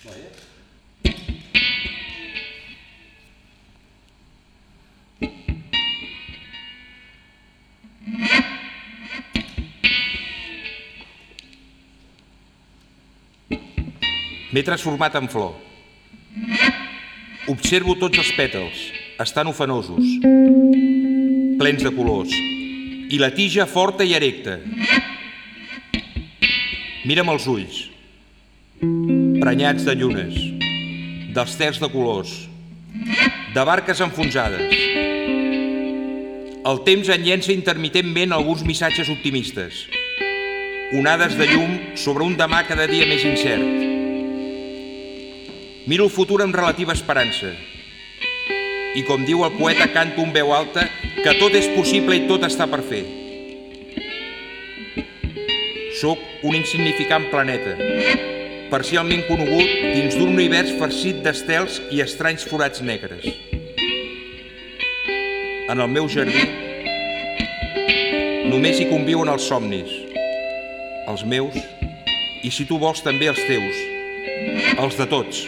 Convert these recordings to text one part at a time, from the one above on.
M'he transformat en flor. Observo tots els pètals, estan ofenosos, plens de colors, i la tija forta i erecta. Mira'm els ulls, prenyats de llunes, dels de colors, de barques enfonsades. El temps en llença intermitentment alguns missatges optimistes, onades de llum sobre un demà cada dia més incert. Miro el futur amb relativa esperança. I com diu el poeta, canto un veu alta que tot és possible i tot està per fer. Soc un insignificant planeta, parcialment conegut dins d'un univers farcit d'estels i estranys forats negres. En el meu jardí només hi conviuen els somnis, els meus, i si tu vols també els teus, els de tots.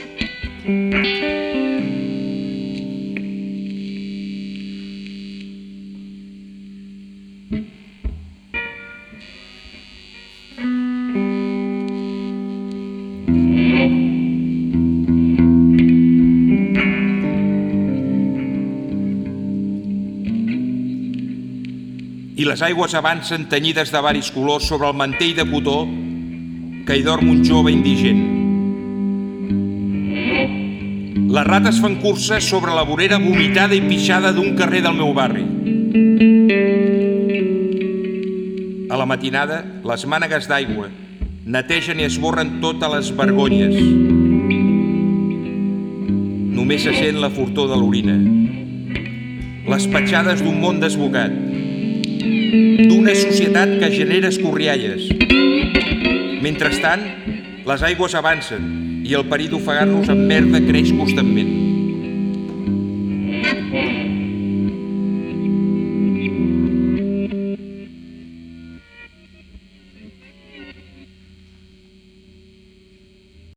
I les aigües avancen tenyides de varis colors sobre el mantell de cotó que hi dorm un jove indigent. Les rates fan cursa sobre la vorera vomitada i pixada d'un carrer del meu barri. A la matinada, les mànegues d'aigua netegen i esborren totes les vergonyes. Només se sent la fortor de l'orina. Les petjades d'un món desbocat. D'una societat que genera escorrialles. Mentrestant, les aigües avancen i el perill d'ofegar-nos amb merda creix constantment.